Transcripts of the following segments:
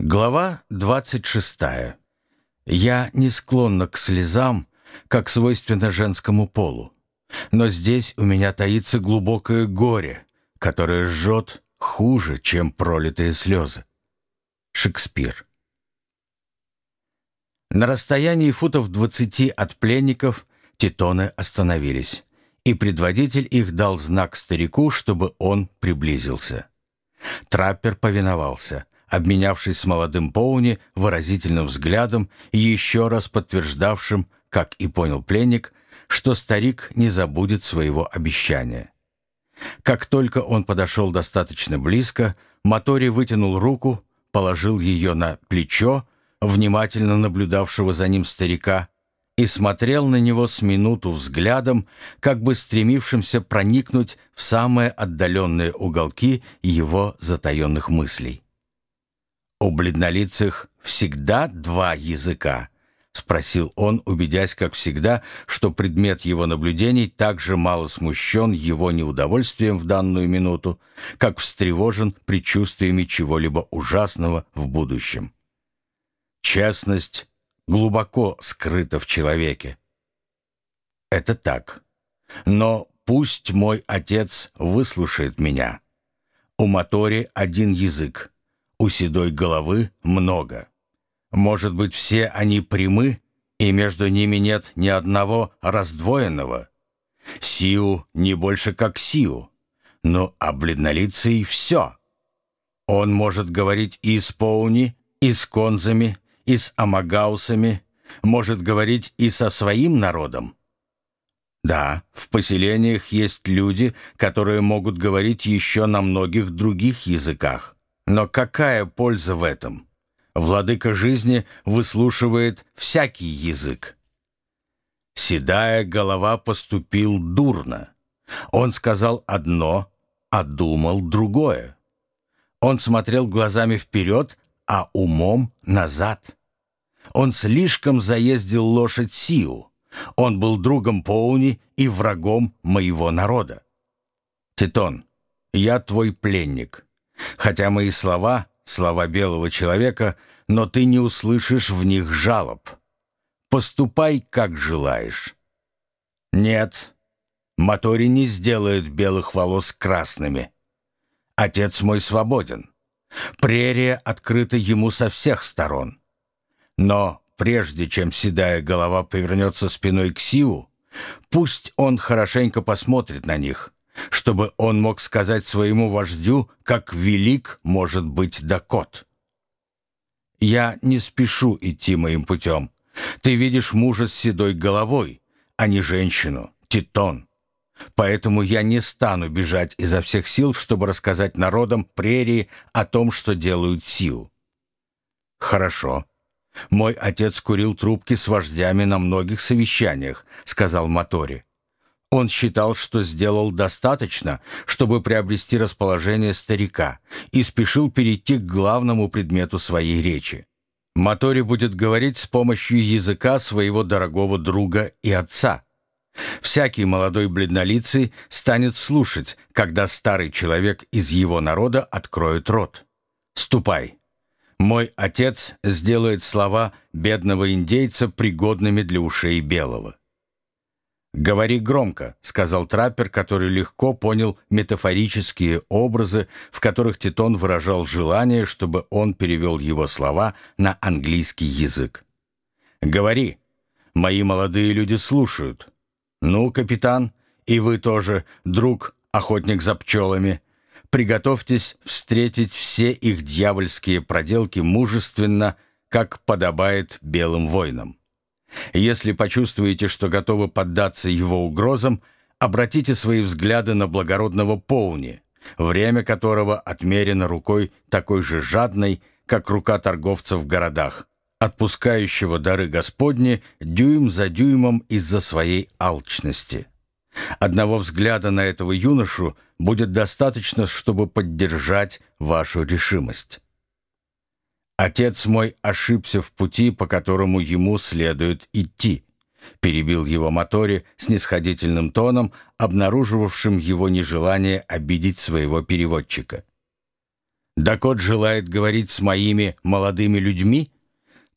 Глава 26. Я не склонна к слезам, как свойственно женскому полу. Но здесь у меня таится глубокое горе, которое жжет хуже, чем пролитые слезы. Шекспир. На расстоянии футов двадцати от пленников титоны остановились, и предводитель их дал знак старику, чтобы он приблизился. Траппер повиновался — обменявшись с молодым Поуни выразительным взглядом еще раз подтверждавшим, как и понял пленник, что старик не забудет своего обещания. Как только он подошел достаточно близко, Мотори вытянул руку, положил ее на плечо, внимательно наблюдавшего за ним старика, и смотрел на него с минуту взглядом, как бы стремившимся проникнуть в самые отдаленные уголки его затаенных мыслей. «У бледнолицых всегда два языка?» — спросил он, убедясь, как всегда, что предмет его наблюдений так же мало смущен его неудовольствием в данную минуту, как встревожен предчувствиями чего-либо ужасного в будущем. Честность глубоко скрыта в человеке. Это так. Но пусть мой отец выслушает меня. У Мотори один язык — у седой головы много. Может быть, все они прямы, и между ними нет ни одного раздвоенного. Сиу не больше как Сиу, но а бледнолицый все. Он может говорить и с Поуни, и с Конзами, и с Амагаусами, может говорить и со своим народом. Да, в поселениях есть люди, которые могут говорить еще на многих других языках. Но какая польза в этом? Владыка жизни выслушивает всякий язык. Седая голова поступил дурно. Он сказал одно, а думал другое. Он смотрел глазами вперед, а умом назад. Он слишком заездил лошадь Сиу. Он был другом Поуни и врагом моего народа. Титон, я твой пленник. Хотя мои слова — слова белого человека, но ты не услышишь в них жалоб. Поступай, как желаешь. Нет, Мотори не сделает белых волос красными. Отец мой свободен. Прерия открыта ему со всех сторон. Но прежде чем седая голова повернется спиной к Сиу, пусть он хорошенько посмотрит на них — чтобы он мог сказать своему вождю, как велик может быть Дакот. «Я не спешу идти моим путем. Ты видишь мужа с седой головой, а не женщину, Титон. Поэтому я не стану бежать изо всех сил, чтобы рассказать народам прерии о том, что делают Сиу». «Хорошо. Мой отец курил трубки с вождями на многих совещаниях», — сказал Мотори. Он считал, что сделал достаточно, чтобы приобрести расположение старика, и спешил перейти к главному предмету своей речи. Мотори будет говорить с помощью языка своего дорогого друга и отца. Всякий молодой бледнолицый станет слушать, когда старый человек из его народа откроет рот. «Ступай!» Мой отец сделает слова бедного индейца пригодными для ушей белого. «Говори громко», — сказал траппер, который легко понял метафорические образы, в которых Титон выражал желание, чтобы он перевел его слова на английский язык. «Говори. Мои молодые люди слушают. Ну, капитан, и вы тоже, друг, охотник за пчелами, приготовьтесь встретить все их дьявольские проделки мужественно, как подобает белым воинам. Если почувствуете, что готовы поддаться его угрозам, обратите свои взгляды на благородного Поуни, время которого отмерено рукой такой же жадной, как рука торговца в городах, отпускающего дары Господни дюйм за дюймом из-за своей алчности. Одного взгляда на этого юношу будет достаточно, чтобы поддержать вашу решимость. «Отец мой ошибся в пути, по которому ему следует идти», перебил его Мотори с нисходительным тоном, обнаруживавшим его нежелание обидеть своего переводчика. Дакот желает говорить с моими молодыми людьми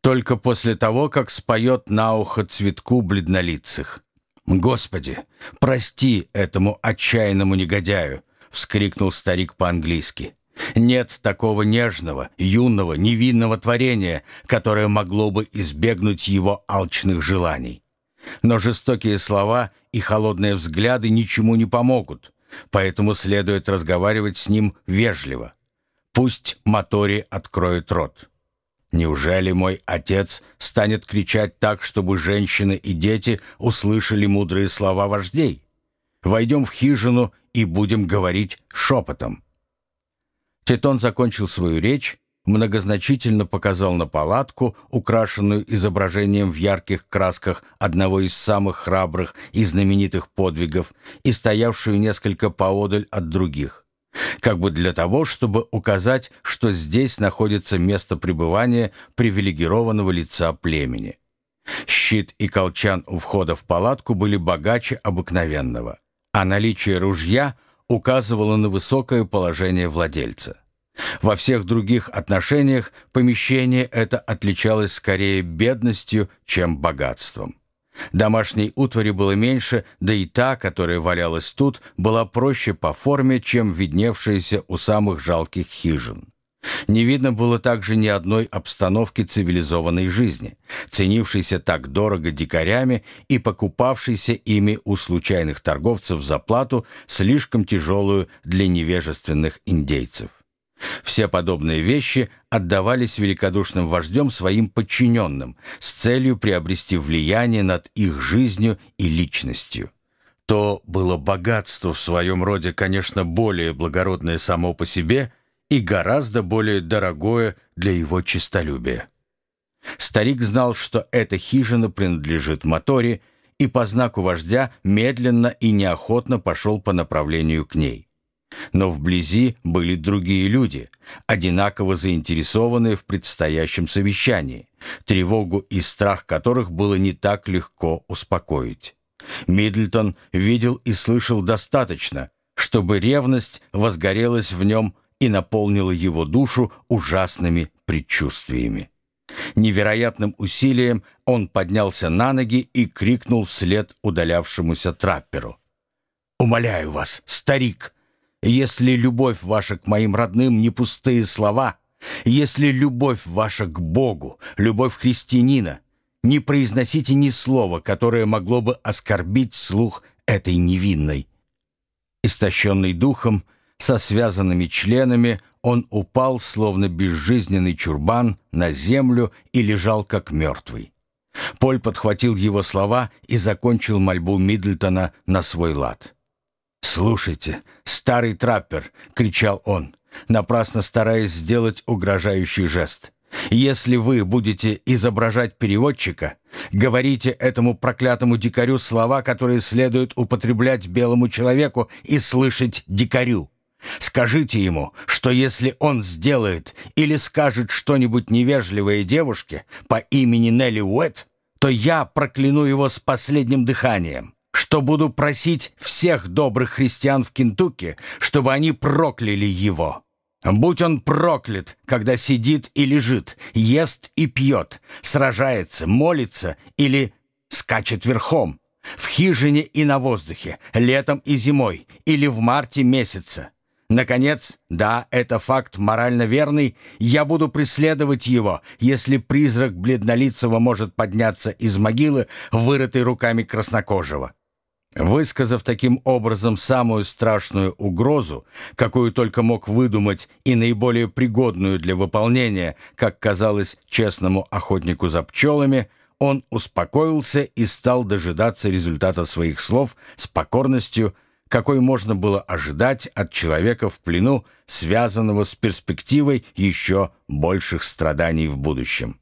только после того, как споет на ухо цветку бледнолицых. «Господи, прости этому отчаянному негодяю!» — вскрикнул старик по-английски. «Нет такого нежного, юного, невинного творения, которое могло бы избегнуть его алчных желаний. Но жестокие слова и холодные взгляды ничему не помогут, поэтому следует разговаривать с ним вежливо. Пусть Мотори откроет рот. Неужели мой отец станет кричать так, чтобы женщины и дети услышали мудрые слова вождей? Войдем в хижину и будем говорить шепотом. Титон закончил свою речь, многозначительно показал на палатку, украшенную изображением в ярких красках одного из самых храбрых и знаменитых подвигов и стоявшую несколько поодаль от других как бы для того, чтобы указать, что здесь находится место пребывания привилегированного лица племени. Щит и колчан у входа в палатку были богаче обыкновенного, а наличие ружья указывало на высокое положение владельца. Во всех других отношениях помещение это отличалось скорее бедностью, чем богатством. Домашней утвари было меньше, да и та, которая валялась тут, была проще по форме, чем видневшаяся у самых жалких хижин. Не видно было также ни одной обстановки цивилизованной жизни, ценившейся так дорого дикарями и покупавшейся ими у случайных торговцев за плату, слишком тяжелую для невежественных индейцев. Все подобные вещи отдавались великодушным вождем своим подчиненным с целью приобрести влияние над их жизнью и личностью. То было богатство в своем роде, конечно, более благородное само по себе и гораздо более дорогое для его честолюбия. Старик знал, что эта хижина принадлежит Моторе, и по знаку вождя медленно и неохотно пошел по направлению к ней. Но вблизи были другие люди, одинаково заинтересованные в предстоящем совещании, тревогу и страх которых было не так легко успокоить. Мидлтон видел и слышал достаточно, чтобы ревность возгорелась в нем и наполнила его душу ужасными предчувствиями. Невероятным усилием он поднялся на ноги и крикнул вслед удалявшемуся трапперу. «Умоляю вас, старик!» Если любовь ваша к моим родным не пустые слова, если любовь ваша к Богу, любовь христианина, не произносите ни слова, которое могло бы оскорбить слух этой невинной. Истощенный духом, со связанными членами, он упал, словно безжизненный чурбан, на землю и лежал как мертвый. Поль подхватил его слова и закончил мольбу Мидлтона на свой лад. «Слушайте, старый траппер!» — кричал он, напрасно стараясь сделать угрожающий жест. «Если вы будете изображать переводчика, говорите этому проклятому дикарю слова, которые следует употреблять белому человеку и слышать дикарю. Скажите ему, что если он сделает или скажет что-нибудь невежливое девушке по имени Нелли Уэт, то я прокляну его с последним дыханием что буду просить всех добрых христиан в Кентукки, чтобы они прокляли его. Будь он проклят, когда сидит и лежит, ест и пьет, сражается, молится или скачет верхом, в хижине и на воздухе, летом и зимой, или в марте месяца. Наконец, да, это факт морально верный, я буду преследовать его, если призрак бледнолицего может подняться из могилы, вырытой руками краснокожего. Высказав таким образом самую страшную угрозу, какую только мог выдумать и наиболее пригодную для выполнения, как казалось честному охотнику за пчелами, он успокоился и стал дожидаться результата своих слов с покорностью, какой можно было ожидать от человека в плену, связанного с перспективой еще больших страданий в будущем.